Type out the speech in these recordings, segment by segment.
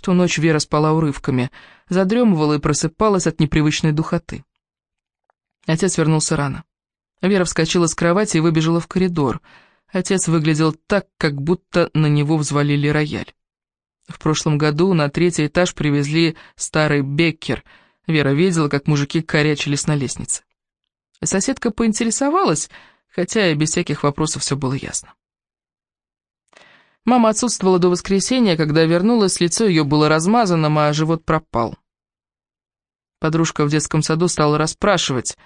В ту ночь Вера спала урывками, задремывала и просыпалась от непривычной духоты. Отец вернулся рано. Вера вскочила с кровати и выбежала в коридор. Отец выглядел так, как будто на него взвалили рояль. В прошлом году на третий этаж привезли старый Беккер. Вера видела, как мужики корячились на лестнице. Соседка поинтересовалась, хотя и без всяких вопросов все было ясно. Мама отсутствовала до воскресенья, когда вернулась, лицо ее было размазанным, а живот пропал. Подружка в детском саду стала расспрашивать.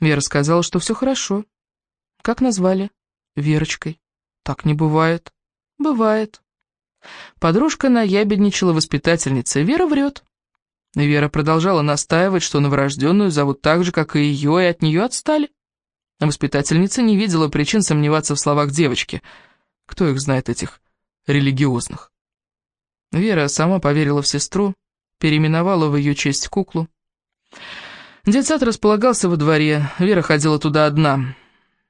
Вера сказала, что все хорошо. Как назвали? Верочкой. Так не бывает. Бывает. Подружка наябедничала воспитательница. Вера врет. Вера продолжала настаивать, что новорожденную зовут так же, как и ее, и от нее отстали. Воспитательница не видела причин сомневаться в словах девочки — кто их знает, этих религиозных? Вера сама поверила в сестру, переименовала в ее честь куклу. Детсад располагался во дворе, Вера ходила туда одна.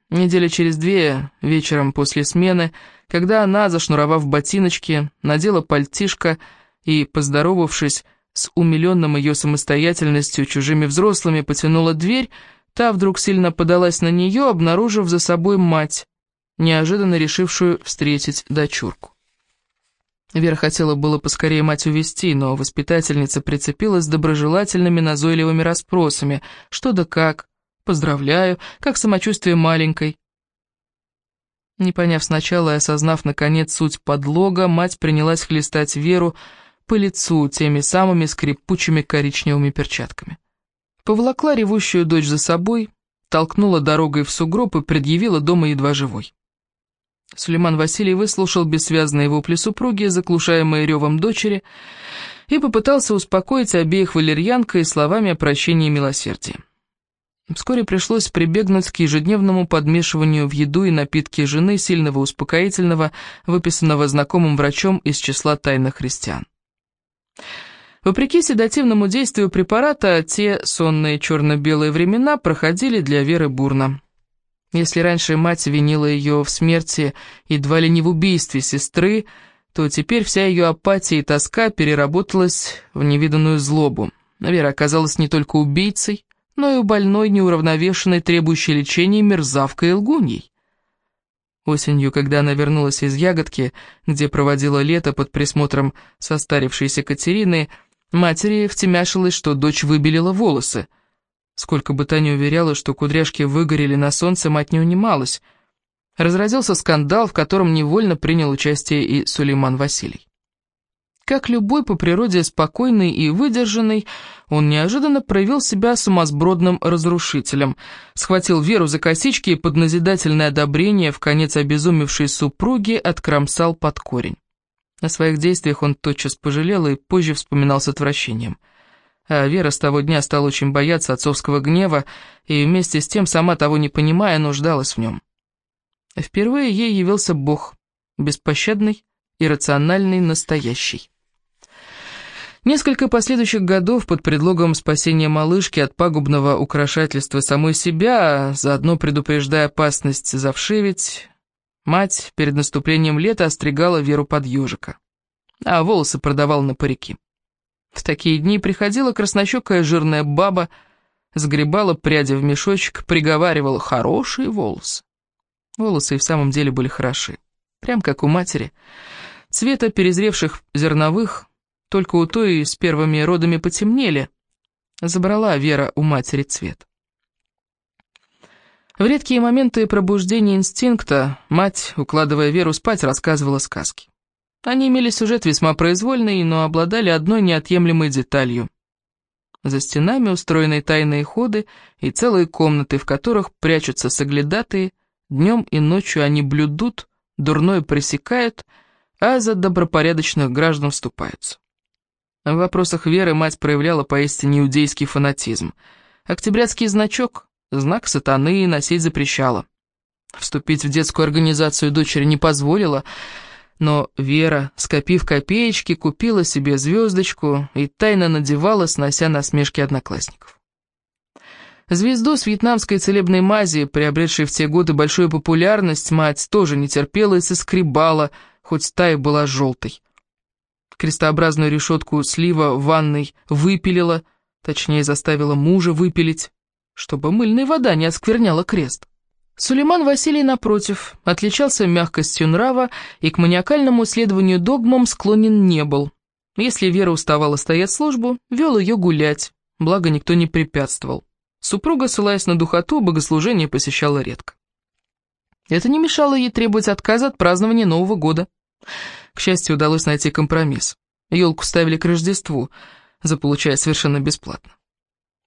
Недели через две, вечером после смены, когда она, зашнуровав ботиночки, надела пальтишко и, поздоровавшись с умиленным ее самостоятельностью чужими взрослыми, потянула дверь, та вдруг сильно подалась на нее, обнаружив за собой мать неожиданно решившую встретить дочурку. Вера хотела было поскорее мать увести, но воспитательница прицепилась доброжелательными назойливыми расспросами, что да как, поздравляю, как самочувствие маленькой. Не поняв сначала и осознав, наконец, суть подлога, мать принялась хлестать Веру по лицу теми самыми скрипучими коричневыми перчатками. Поволокла ревущую дочь за собой, толкнула дорогой в сугроб и предъявила дома едва живой. Сулейман Василий выслушал бессвязные вопли супруги, заглушаемые ревом дочери, и попытался успокоить обеих валерьянкой словами о прощении и милосердии. Вскоре пришлось прибегнуть к ежедневному подмешиванию в еду и напитки жены сильного успокоительного, выписанного знакомым врачом из числа тайных христиан. Вопреки седативному действию препарата, те сонные черно-белые времена проходили для Веры бурно. Если раньше мать винила ее в смерти, едва ли не в убийстве сестры, то теперь вся ее апатия и тоска переработалась в невиданную злобу. Вера оказалась не только убийцей, но и больной, неуравновешенной, требующей лечения мерзавкой и лгуньей. Осенью, когда она вернулась из Ягодки, где проводила лето под присмотром состарившейся Катерины, матери втемяшилась, что дочь выбелила волосы — Сколько бы та ни уверяла, что кудряшки выгорели на солнце, мать не унималась. Разразился скандал, в котором невольно принял участие и Сулейман Василий. Как любой по природе спокойный и выдержанный, он неожиданно проявил себя сумасбродным разрушителем, схватил Веру за косички и под назидательное одобрение в конец обезумевшей супруги откромсал под корень. О своих действиях он тотчас пожалел и позже вспоминал с отвращением – а Вера с того дня стала очень бояться отцовского гнева и вместе с тем, сама того не понимая, нуждалась в нем. Впервые ей явился Бог, беспощадный, иррациональный, настоящий. Несколько последующих годов под предлогом спасения малышки от пагубного украшательства самой себя, заодно предупреждая опасность завшивить, мать перед наступлением лета остригала Веру под ежика, а волосы продавал на парики. В такие дни приходила краснощекая жирная баба, сгребала пряди в мешочек, приговаривала «хорошие волосы». Волосы и в самом деле были хороши, прям как у матери. Цвета перезревших зерновых, только у той с первыми родами потемнели. Забрала Вера у матери цвет. В редкие моменты пробуждения инстинкта мать, укладывая Веру спать, рассказывала сказки. Они имели сюжет весьма произвольный, но обладали одной неотъемлемой деталью. За стенами устроены тайные ходы и целые комнаты, в которых прячутся соглядатые, днем и ночью они блюдут, дурное пресекают, а за добропорядочных граждан вступаются. В вопросах веры мать проявляла поистине иудейский фанатизм. Октябрятский значок, знак сатаны, носить запрещала. Вступить в детскую организацию дочери не позволила, но Вера, скопив копеечки, купила себе звездочку и тайно надевала, снося насмешки одноклассников. Звезду с вьетнамской целебной мази, приобретшей в те годы большую популярность, мать тоже не терпела и соскребала, хоть та была желтой. Крестообразную решетку слива в ванной выпилила, точнее заставила мужа выпилить, чтобы мыльная вода не оскверняла крест. Сулейман Василий, напротив, отличался мягкостью нрава и к маниакальному исследованию догмам склонен не был. Если Вера уставала стоять службу, вел ее гулять, благо никто не препятствовал. Супруга, ссылаясь на духоту, богослужение посещала редко. Это не мешало ей требовать отказа от празднования Нового года. К счастью, удалось найти компромисс. Елку ставили к Рождеству, заполучая совершенно бесплатно.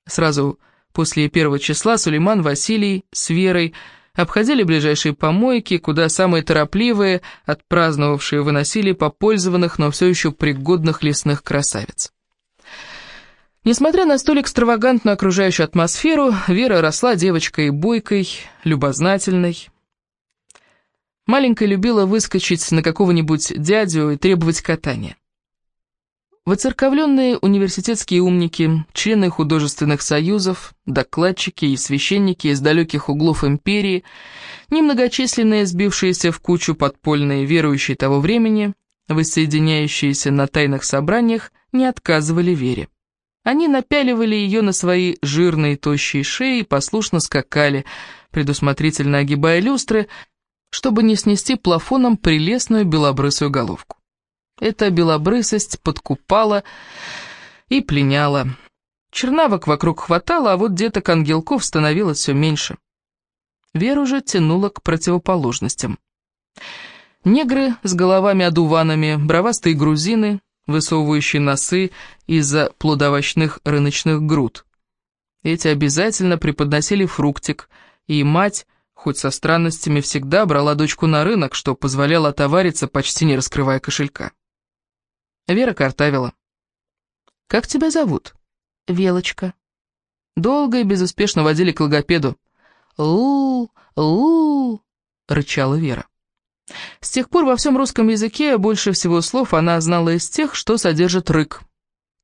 Сразу после первого числа Сулейман Василий с Верой обходили ближайшие помойки, куда самые торопливые, отпраздновавшие, выносили попользованных, но все еще пригодных лесных красавиц. Несмотря на столь экстравагантную окружающую атмосферу, Вера росла девочкой бойкой, любознательной. Маленькая любила выскочить на какого-нибудь дядю и требовать катания. Воцерковленные университетские умники, члены художественных союзов, докладчики и священники из далеких углов империи, немногочисленные сбившиеся в кучу подпольные верующие того времени, воссоединяющиеся на тайных собраниях, не отказывали вере. Они напяливали ее на свои жирные тощие шеи и послушно скакали, предусмотрительно огибая люстры, чтобы не снести плафоном прелестную белобрысую головку. Эта белобрысость подкупала и пленяла. Чернавок вокруг хватало, а вот деток ангелков становилось все меньше. Веру же тянула к противоположностям. Негры с головами-одуванами, бровастые грузины, высовывающие носы из-за плодовочных рыночных груд. Эти обязательно преподносили фруктик, и мать, хоть со странностями, всегда брала дочку на рынок, что позволяло отовариться, почти не раскрывая кошелька. Вера картавила. «Как тебя зовут?» «Велочка». Долго и безуспешно водили к логопеду. «У-у-у!» -у", рычала Вера. С тех пор во всем русском языке больше всего слов она знала из тех, что содержит рык.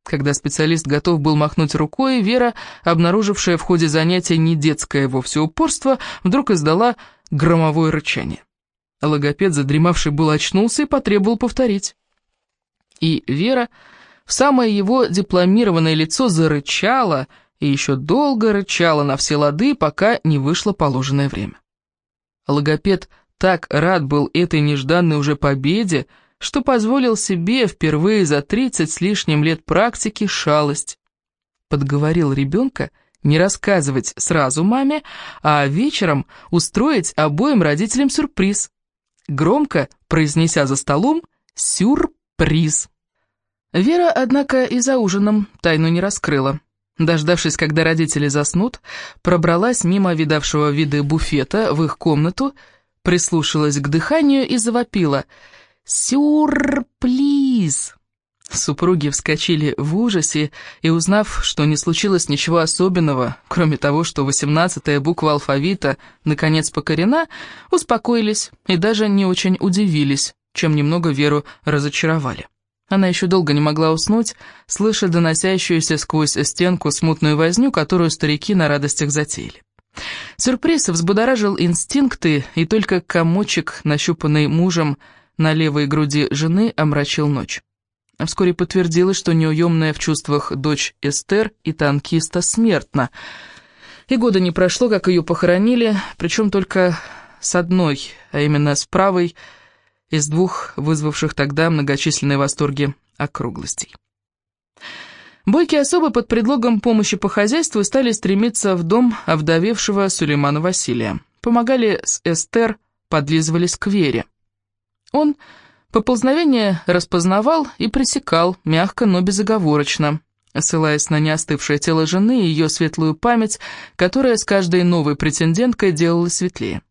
Когда специалист готов был махнуть рукой, Вера, обнаружившая в ходе занятия не детское вовсе упорство, вдруг издала громовое рычание. Логопед, задремавший был, очнулся и потребовал повторить. И Вера в самое его дипломированное лицо зарычала и еще долго рычала на все лады, пока не вышло положенное время. Логопед так рад был этой нежданной уже победе, что позволил себе впервые за тридцать с лишним лет практики шалость. Подговорил ребенка не рассказывать сразу маме, а вечером устроить обоим родителям сюрприз, громко произнеся за столом «сюрприз» приз. Вера, однако, и за ужином тайну не раскрыла. Дождавшись, когда родители заснут, пробралась мимо видавшего виды буфета в их комнату, прислушалась к дыханию и завопила «Сюрприз!». Супруги вскочили в ужасе и, узнав, что не случилось ничего особенного, кроме того, что восемнадцатая буква алфавита наконец покорена, успокоились и даже не очень удивились, чем немного Веру разочаровали. Она еще долго не могла уснуть, слыша доносящуюся сквозь стенку смутную возню, которую старики на радостях затеяли. Сюрприз взбудоражил инстинкты, и только комочек, нащупанный мужем на левой груди жены, омрачил ночь. Вскоре подтвердилось, что неуемная в чувствах дочь Эстер и танкиста смертна. И года не прошло, как ее похоронили, причем только с одной, а именно с правой, из двух вызвавших тогда многочисленные восторги округлостей. Бойкие особы под предлогом помощи по хозяйству стали стремиться в дом овдовевшего Сулеймана Василия. Помогали с Эстер, подлизывались к Вере. Он поползновение распознавал и пресекал, мягко, но безоговорочно, ссылаясь на неостывшее тело жены и ее светлую память, которая с каждой новой претенденткой делалась светлее.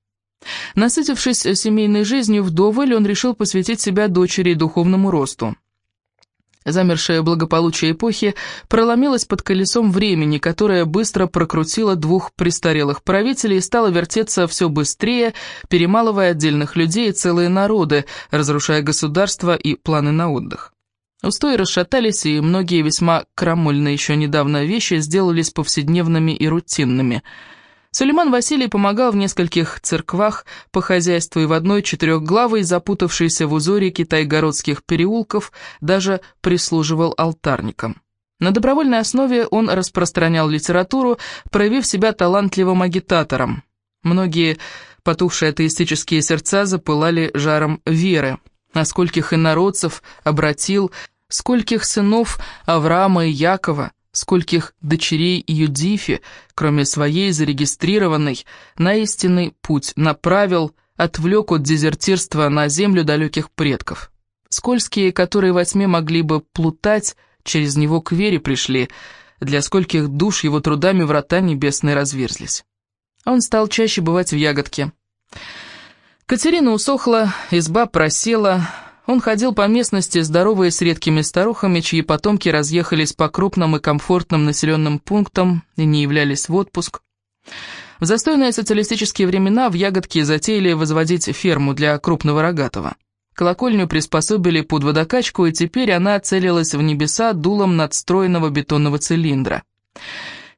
Насытившись семейной жизнью вдоволь, он решил посвятить себя дочери и духовному росту. Замершее благополучие эпохи проломилось под колесом времени, которое быстро прокрутило двух престарелых правителей и стало вертеться все быстрее, перемалывая отдельных людей и целые народы, разрушая государства и планы на отдых. Устои расшатались, и многие весьма крамольные еще недавно вещи сделались повседневными и рутинными – Сулейман Василий помогал в нескольких церквах по хозяйству и в одной четырехглавой, запутавшейся в узоре китайгородских переулков, даже прислуживал алтарникам. На добровольной основе он распространял литературу, проявив себя талантливым агитатором. Многие потухшие атеистические сердца запылали жаром веры. А скольких инородцев обратил, скольких сынов Авраама и Якова, скольких дочерей Юдифи, кроме своей зарегистрированной, на истинный путь направил, отвлек от дезертирства на землю далеких предков. Скользкие, которые во тьме могли бы плутать, через него к вере пришли, для скольких душ его трудами врата небесные разверзлись. Он стал чаще бывать в ягодке. Катерина усохла, изба просела, он ходил по местности, здоровые с редкими старухами, чьи потомки разъехались по крупным и комфортным населенным пунктам и не являлись в отпуск. В застойные социалистические времена в Ягодке затеяли возводить ферму для крупного рогатого. Колокольню приспособили под водокачку, и теперь она целилась в небеса дулом надстроенного бетонного цилиндра.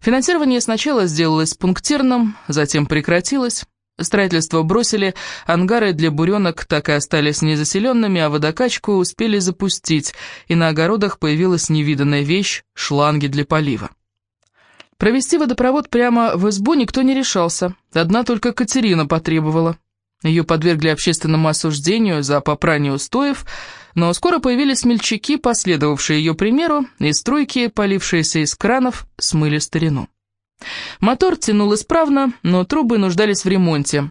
Финансирование сначала сделалось пунктирным, затем прекратилось. Строительство бросили, ангары для буренок так и остались незаселенными, а водокачку успели запустить, и на огородах появилась невиданная вещь – шланги для полива. Провести водопровод прямо в избу никто не решался, одна только Катерина потребовала. Ее подвергли общественному осуждению за попрание устоев, но скоро появились смельчаки, последовавшие ее примеру, и струйки, полившиеся из кранов, смыли старину. Мотор тянул исправно, но трубы нуждались в ремонте.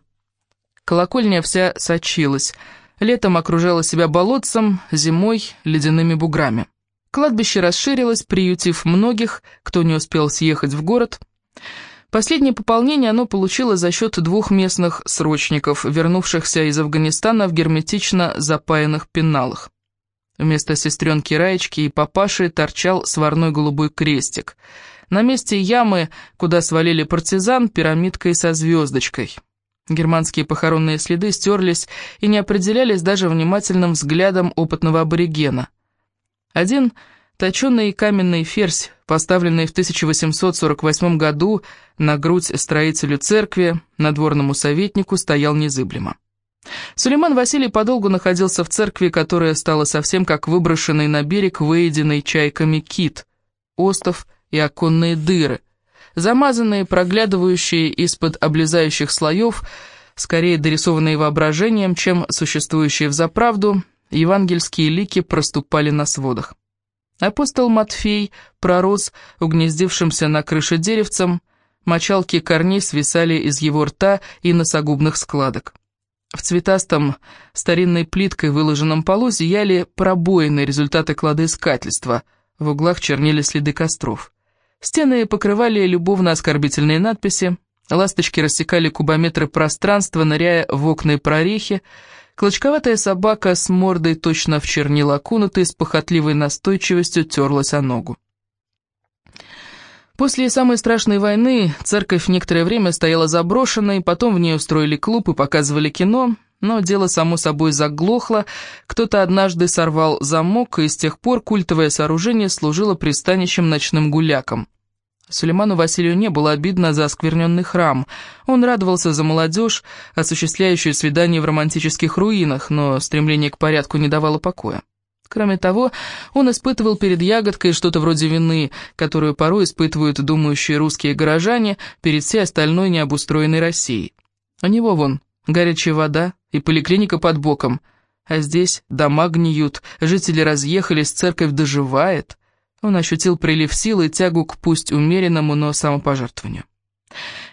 Колокольня вся сочилась. Летом окружала себя болотцем, зимой — ледяными буграми. Кладбище расширилось, приютив многих, кто не успел съехать в город. Последнее пополнение оно получило за счет двух местных срочников, вернувшихся из Афганистана в герметично запаянных пеналах. Вместо сестренки Раечки и папаши торчал сварной голубой крестик — на месте ямы, куда свалили партизан, пирамидкой со звездочкой. Германские похоронные следы стерлись и не определялись даже внимательным взглядом опытного аборигена. Один точеный каменный ферзь, поставленный в 1848 году на грудь строителю церкви, надворному советнику, стоял незыблемо. Сулейман Василий подолгу находился в церкви, которая стала совсем как выброшенный на берег выеденный чайками кит. Остов – и оконные дыры, замазанные, проглядывающие из-под облезающих слоев, скорее дорисованные воображением, чем существующие в заправду, евангельские лики проступали на сводах. Апостол Матфей пророс угнездившимся на крыше деревцем, мочалки корней свисали из его рта и носогубных складок. В цветастом старинной плиткой выложенном полу зияли пробоины результаты кладоискательства, в углах чернели следы костров. Стены покрывали любовно-оскорбительные надписи, ласточки рассекали кубометры пространства, ныряя в окна и прорехи, клочковатая собака с мордой точно в чернила окунутой с похотливой настойчивостью терлась о ногу. После самой страшной войны церковь некоторое время стояла заброшенной, потом в ней устроили клуб и показывали кино, но дело само собой заглохло, кто-то однажды сорвал замок, и с тех пор культовое сооружение служило пристанищем ночным гулякам. Сулейману Василию не было обидно за оскверненный храм. Он радовался за молодежь, осуществляющую свидания в романтических руинах, но стремление к порядку не давало покоя. Кроме того, он испытывал перед ягодкой что-то вроде вины, которую порой испытывают думающие русские горожане перед всей остальной необустроенной Россией. У него вон горячая вода и поликлиника под боком. А здесь дома гниют, жители разъехались, церковь доживает. Он ощутил прилив силы и тягу к пусть умеренному, но самопожертвованию.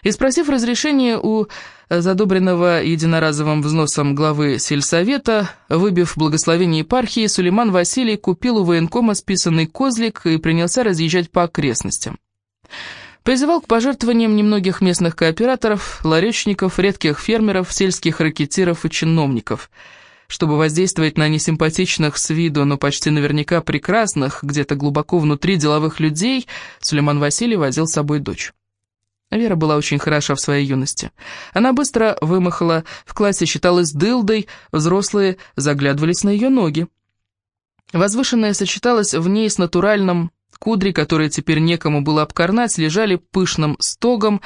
И спросив разрешения у задобренного единоразовым взносом главы сельсовета, выбив благословение епархии, Сулейман Василий купил у военкома списанный козлик и принялся разъезжать по окрестностям. Призывал к пожертвованиям немногих местных кооператоров, ларечников, редких фермеров, сельских ракетиров и чиновников. Чтобы воздействовать на несимпатичных с виду, но почти наверняка прекрасных, где-то глубоко внутри деловых людей, Сулейман Василий возил с собой дочь. Вера была очень хороша в своей юности. Она быстро вымахала, в классе считалась дылдой, взрослые заглядывались на ее ноги. Возвышенное сочеталось в ней с натуральным Кудри, которые теперь некому было обкорнать, лежали пышным стогом,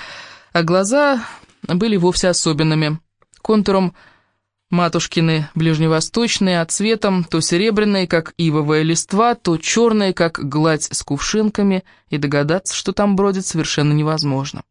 а глаза были вовсе особенными. Контуром матушкины ближневосточные, а цветом то серебряные, как ивовая листва, то черные, как гладь с кувшинками, и догадаться, что там бродит, совершенно невозможно.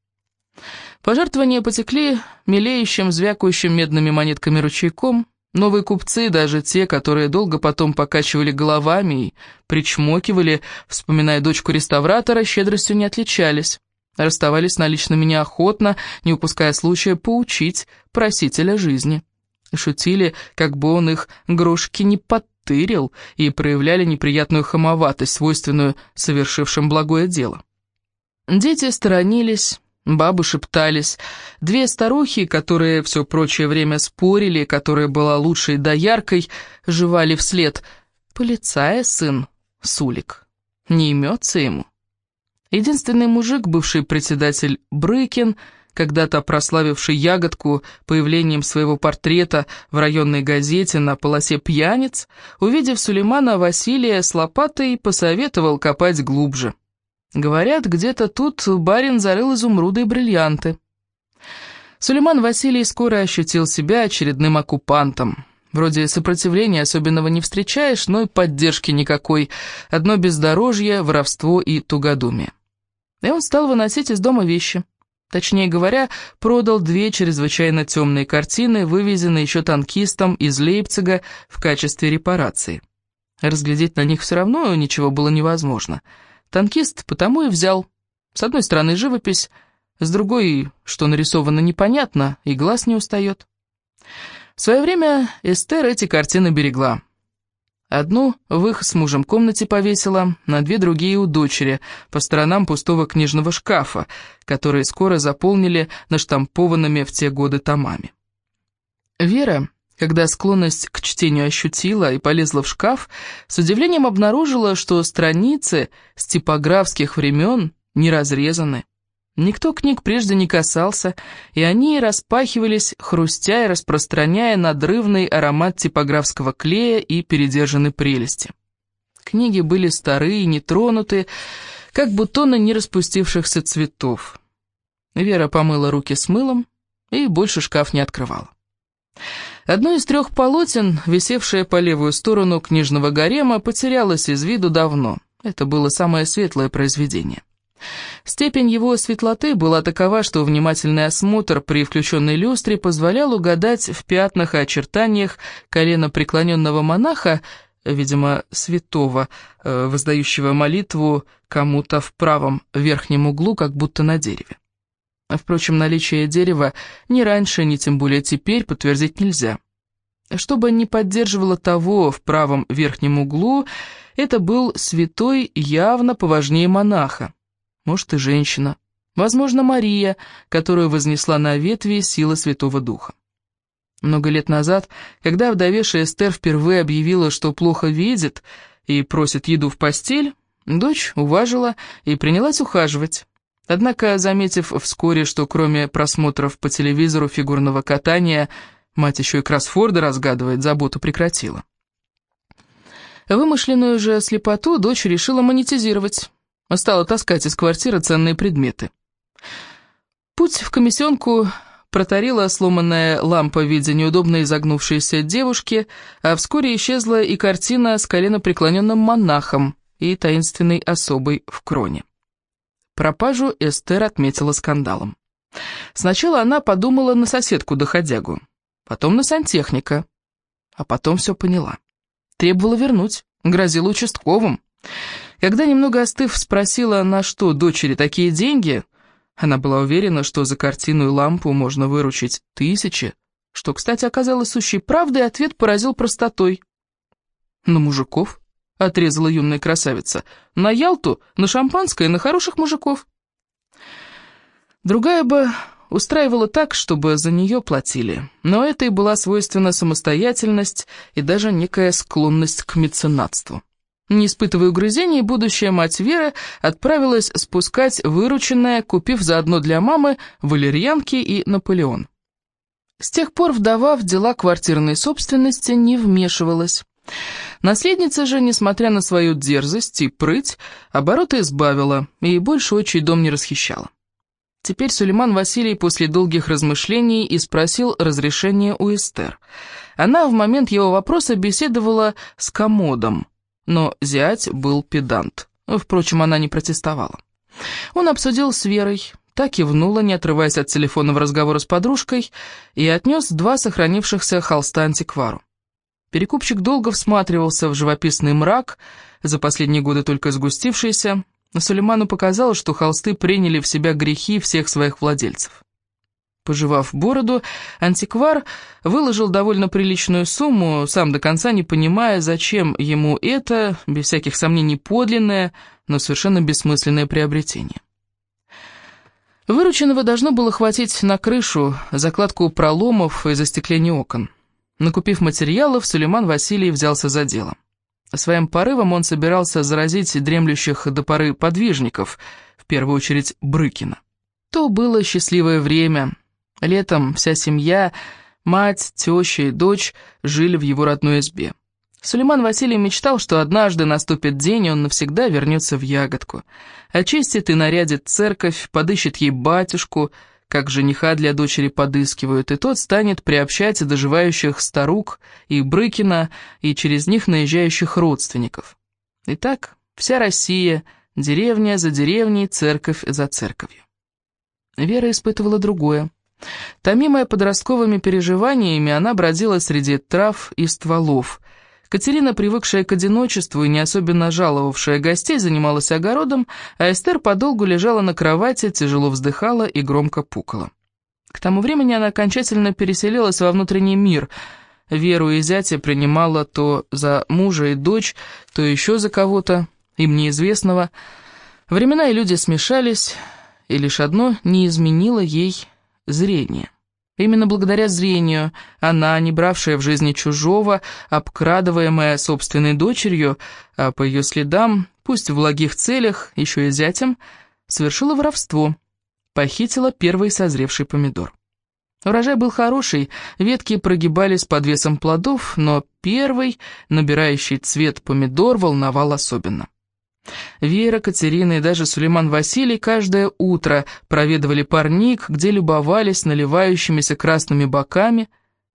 Пожертвования потекли мелеющим, звякающим медными монетками ручейком. Новые купцы, даже те, которые долго потом покачивали головами и причмокивали, вспоминая дочку реставратора, щедростью не отличались. Расставались с наличными неохотно, не упуская случая поучить просителя жизни. Шутили, как бы он их грошки не подтырил, и проявляли неприятную хамоватость, свойственную совершившим благое дело. Дети сторонились, бабы шептались. Две старухи, которые все прочее время спорили, которая была лучшей дояркой, жевали вслед. Полицая сын, Сулик. Не имется ему. Единственный мужик, бывший председатель Брыкин, когда-то прославивший ягодку появлением своего портрета в районной газете на полосе пьяниц, увидев Сулеймана Василия с лопатой, посоветовал копать глубже. Говорят, где-то тут барин зарыл изумруды и бриллианты. Сулейман Василий скоро ощутил себя очередным оккупантом. Вроде сопротивления особенного не встречаешь, но и поддержки никакой. Одно бездорожье, воровство и тугодумие. И он стал выносить из дома вещи. Точнее говоря, продал две чрезвычайно темные картины, вывезенные еще танкистом из Лейпцига в качестве репарации. Разглядеть на них все равно ничего было невозможно. Танкист потому и взял. С одной стороны живопись, с другой, что нарисовано непонятно, и глаз не устает. В свое время Эстер эти картины берегла. Одну в их с мужем комнате повесила, на две другие у дочери, по сторонам пустого книжного шкафа, которые скоро заполнили наштампованными в те годы томами. Вера, когда склонность к чтению ощутила и полезла в шкаф, с удивлением обнаружила, что страницы с типографских времен не разрезаны. Никто книг прежде не касался, и они распахивались, хрустя и распространяя надрывный аромат типографского клея и передержанной прелести. Книги были старые, нетронутые, как бутоны не распустившихся цветов. Вера помыла руки с мылом и больше шкаф не открывала. Одно из трех полотен, висевшее по левую сторону книжного гарема, потерялось из виду давно. Это было самое светлое произведение. Степень его светлоты была такова, что внимательный осмотр при включенной люстре позволял угадать в пятнах и очертаниях колено преклоненного монаха, видимо, святого, э, воздающего молитву кому-то в правом верхнем углу, как будто на дереве. Впрочем, наличие дерева ни раньше, ни тем более теперь подтвердить нельзя. Чтобы не поддерживало того в правом верхнем углу, это был святой явно поважнее монаха может и женщина, возможно, Мария, которую вознесла на ветви сила Святого Духа. Много лет назад, когда вдовевшая Эстер впервые объявила, что плохо видит и просит еду в постель, дочь уважила и принялась ухаживать. Однако, заметив вскоре, что кроме просмотров по телевизору фигурного катания, мать еще и кроссфорды разгадывает, заботу прекратила. Вымышленную же слепоту дочь решила монетизировать. Стала таскать из квартиры ценные предметы. Путь в комиссионку протарила сломанная лампа в виде неудобно изогнувшейся девушки, а вскоре исчезла и картина с коленопреклоненным монахом и таинственной особой в кроне. Пропажу Эстер отметила скандалом. Сначала она подумала на соседку-доходягу, потом на сантехника, а потом все поняла. Требовала вернуть, грозила участковым. Когда, немного остыв, спросила, на что дочери такие деньги, она была уверена, что за картину и лампу можно выручить тысячи, что, кстати, оказалось сущей правдой, ответ поразил простотой. «На мужиков?» — отрезала юная красавица. «На Ялту, на шампанское, на хороших мужиков». Другая бы устраивала так, чтобы за нее платили, но этой была свойственна самостоятельность и даже некая склонность к меценатству. Не испытывая угрызений, будущая мать Веры отправилась спускать вырученное, купив заодно для мамы валерьянки и Наполеон. С тех пор вдова в дела квартирной собственности не вмешивалась. Наследница же, несмотря на свою дерзость и прыть, обороты избавила и больше отчий дом не расхищала. Теперь Сулейман Василий после долгих размышлений и спросил разрешения у Эстер. Она в момент его вопроса беседовала с комодом, но зять был педант. Впрочем, она не протестовала. Он обсудил с Верой, так кивнула, не отрываясь от телефонного разговора с подружкой, и отнес два сохранившихся холста антиквару. Перекупщик долго всматривался в живописный мрак, за последние годы только сгустившийся, но Сулейману показалось, что холсты приняли в себя грехи всех своих владельцев. Пожевав бороду, антиквар выложил довольно приличную сумму, сам до конца не понимая, зачем ему это, без всяких сомнений, подлинное, но совершенно бессмысленное приобретение. Вырученного должно было хватить на крышу, закладку проломов и застекление окон. Накупив материалов, Сулейман Василий взялся за дело. Своим порывом он собирался заразить дремлющих до поры подвижников, в первую очередь Брыкина. То было счастливое время. Летом вся семья, мать, теща и дочь жили в его родной избе. Сулейман Василий мечтал, что однажды наступит день, и он навсегда вернется в ягодку. Очистит и нарядит церковь, подыщет ей батюшку, как жениха для дочери подыскивают, и тот станет приобщать доживающих старук и Брыкина, и через них наезжающих родственников. Итак, вся Россия, деревня за деревней, церковь за церковью. Вера испытывала другое. Томимая подростковыми переживаниями, она бродила среди трав и стволов – Катерина, привыкшая к одиночеству и не особенно жаловавшая гостей, занималась огородом, а Эстер подолгу лежала на кровати, тяжело вздыхала и громко пукала. К тому времени она окончательно переселилась во внутренний мир. Веру и зятя принимала то за мужа и дочь, то еще за кого-то, им неизвестного. Времена и люди смешались, и лишь одно не изменило ей зрение. Именно благодаря зрению она, не бравшая в жизни чужого, обкрадываемая собственной дочерью, а по ее следам, пусть в благих целях, еще и зятем, совершила воровство, похитила первый созревший помидор. Урожай был хороший, ветки прогибались под весом плодов, но первый, набирающий цвет помидор, волновал особенно. Вера, Катерина и даже Сулейман Василий каждое утро проведывали парник, где любовались наливающимися красными боками,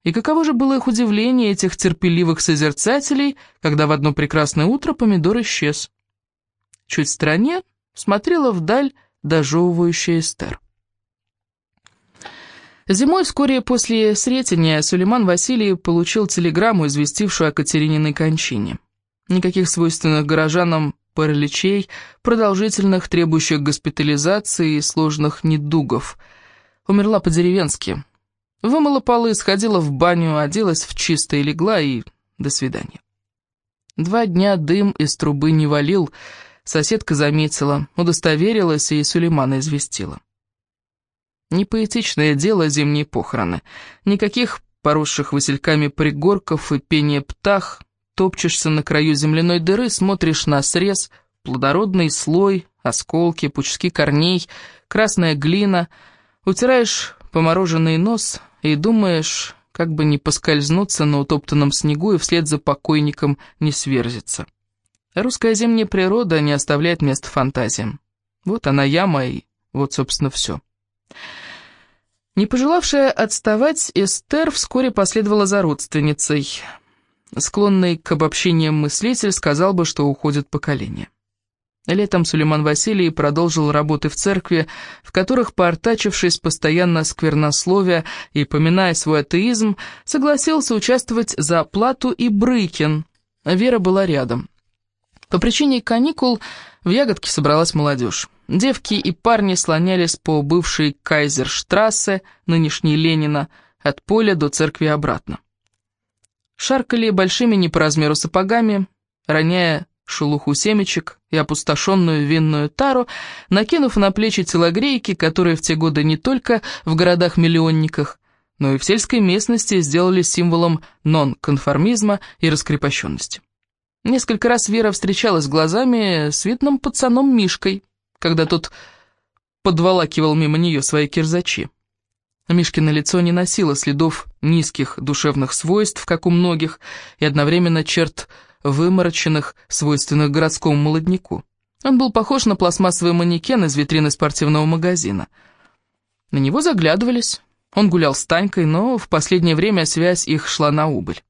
и каково же было их удивление, этих терпеливых созерцателей, когда в одно прекрасное утро помидор исчез. Чуть в стороне смотрела вдаль дожевывающая Эстер. Зимой, вскоре после Сретения, Сулейман Василий получил телеграмму, известившую о Катерининой кончине. Никаких свойственных горожанам параличей, продолжительных, требующих госпитализации и сложных недугов. Умерла по-деревенски. Вымыла полы, сходила в баню, оделась в чисто и легла, и до свидания. Два дня дым из трубы не валил, соседка заметила, удостоверилась и Сулеймана известила. Непоэтичное дело зимние похороны. Никаких поросших васильками пригорков и пения птах, Топчешься на краю земляной дыры, смотришь на срез, плодородный слой, осколки, пучки корней, красная глина, утираешь помороженный нос и думаешь, как бы не поскользнуться на утоптанном снегу и вслед за покойником не сверзиться. Русская зимняя природа не оставляет места фантазиям. Вот она яма, и вот, собственно, все. Не пожелавшая отставать, Эстер вскоре последовала за родственницей – Склонный к обобщениям мыслитель сказал бы, что уходит поколение. Летом Сулейман Василий продолжил работы в церкви, в которых, поортачившись постоянно сквернословия и поминая свой атеизм, согласился участвовать за плату и Брыкин. Вера была рядом. По причине каникул в Ягодке собралась молодежь. Девки и парни слонялись по бывшей Кайзерштрассе, нынешней Ленина, от поля до церкви обратно шаркали большими не по размеру сапогами, роняя шелуху семечек и опустошенную винную тару, накинув на плечи телогрейки, которые в те годы не только в городах-миллионниках, но и в сельской местности сделали символом нон-конформизма и раскрепощенности. Несколько раз Вера встречалась глазами с видным пацаном Мишкой, когда тот подволакивал мимо нее свои кирзачи. Мишкино лицо не носило следов низких душевных свойств, как у многих, и одновременно черт вымороченных, свойственных городскому молодняку. Он был похож на пластмассовый манекен из витрины спортивного магазина. На него заглядывались. Он гулял с Танькой, но в последнее время связь их шла на убыль.